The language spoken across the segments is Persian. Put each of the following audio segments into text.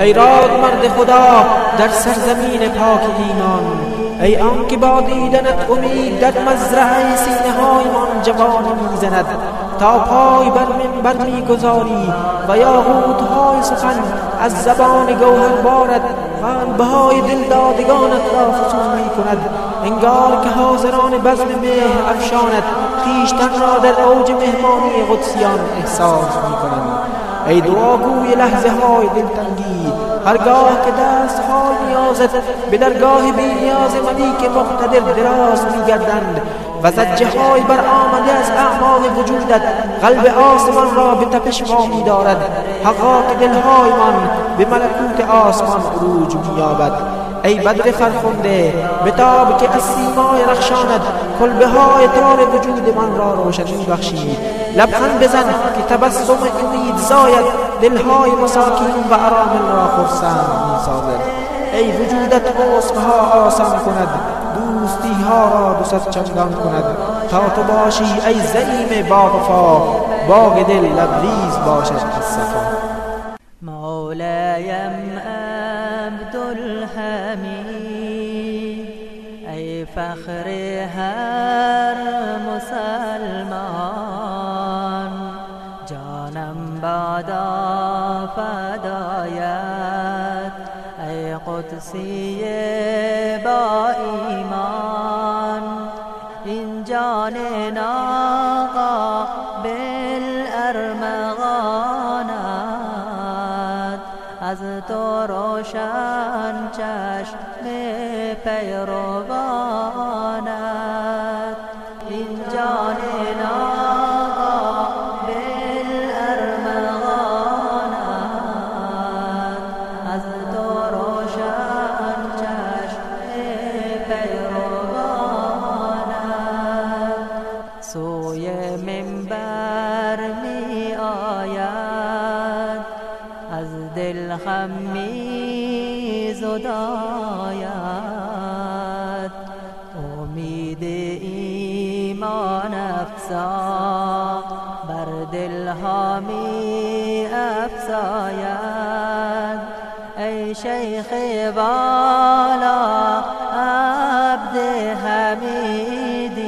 ای راد مرد خدا در سرزمین پاک ایمان ای آن که با دیدنت امید در مزرعه سینه های من جوانی می‌زند تا پای بر منبر می‌گذاری و یاقوت های سخن از زبان گوهر بارد قلب های دلدادگانت را فسون می کند انگار که حاضران بزم مهر افشاند خیشتن را در اوج مهمانی قدسیان احساس می کنند ای دعاگوی لحظه های دلتنگی هرگاه که دست های نیازت به درگاه بی نیاز ملیک مقتدر دراز میگردند و زجه های بر آمده از اعماق وجودت قلب آسمان را به تپش وامی دارد حقا که دلهای من به ملکوت آسمان عروج مییابد. ای بدر فرخنده بتاب که از سیمای رخشاند کلبه های تار وجود من را روشنی بخشی. لبخند بزن که تبسم امید زاید دلهای مساکین و ارامل را خرسند می‌سازد ای وجودت ها آسان کند دوستی ها را دوست چندان کند. تا تو باشی ای زعیم با وفا باغ دل لبریز باشد از صفا. مولایم عبدالحمید ای فخر هر قدسی با ایمان این جان ناقا بالارمغانت. از تو روشن چشم پیروانت. زداید امید ایمان افزا بر دل ها می افزاید ای شیخ والا عبد حمیدی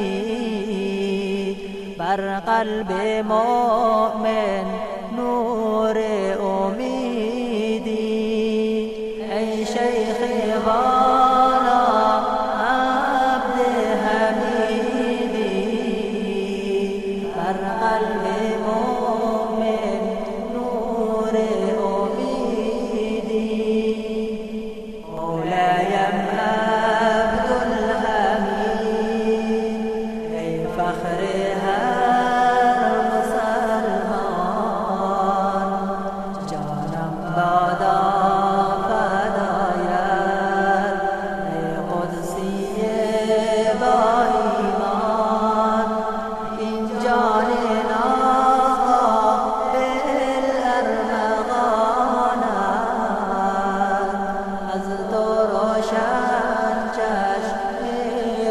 بر قلب مؤمن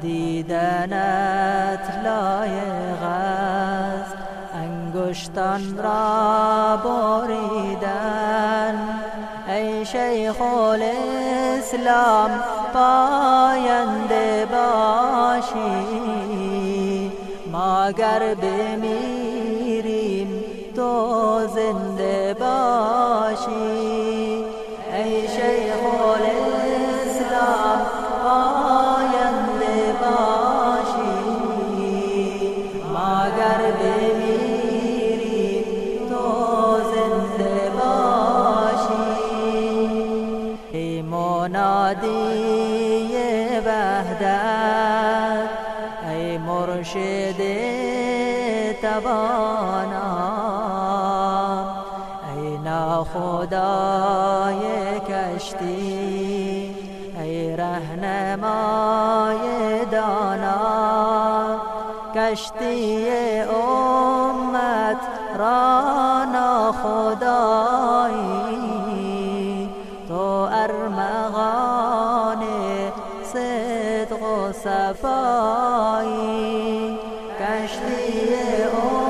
دیدنت لایق است. انگشتان را بریدن. ای شیخ الاسلام پاینده باشی. ما گر بمیریم تو زنده منادی وحدت ای مرشد توانا. ای یا خدای کشتی. ای رهنمای دانا. کشتی امت را ناخدایی. صدق و صفایی کشتی امت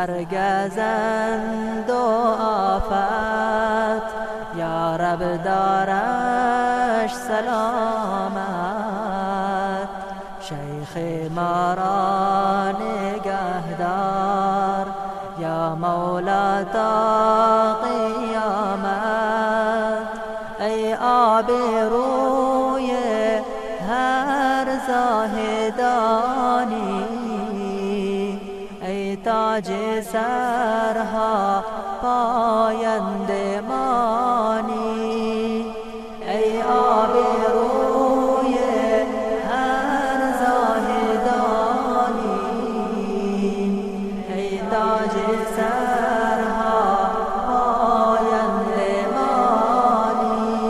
از هر گزند و آفت. یا رب دارش سلامت. شیخ ما را نگهدار یا مولا تا قیامت. ای آب روی هر زاهدانی. تاج سرها پاینده مانی. ای آب روی هر زاهدانی. ای تاج سرها پاینده مانی.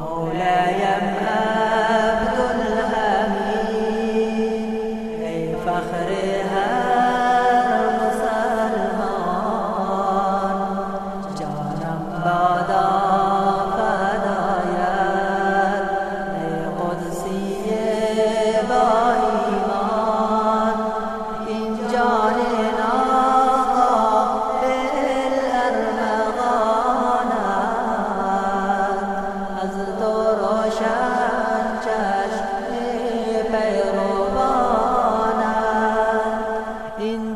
مولایم عبدالحمید. ای فخر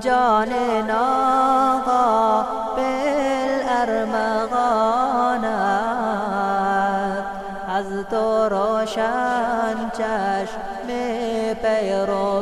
جان ناقا بالارمغان از تو روشن چشم پیروانم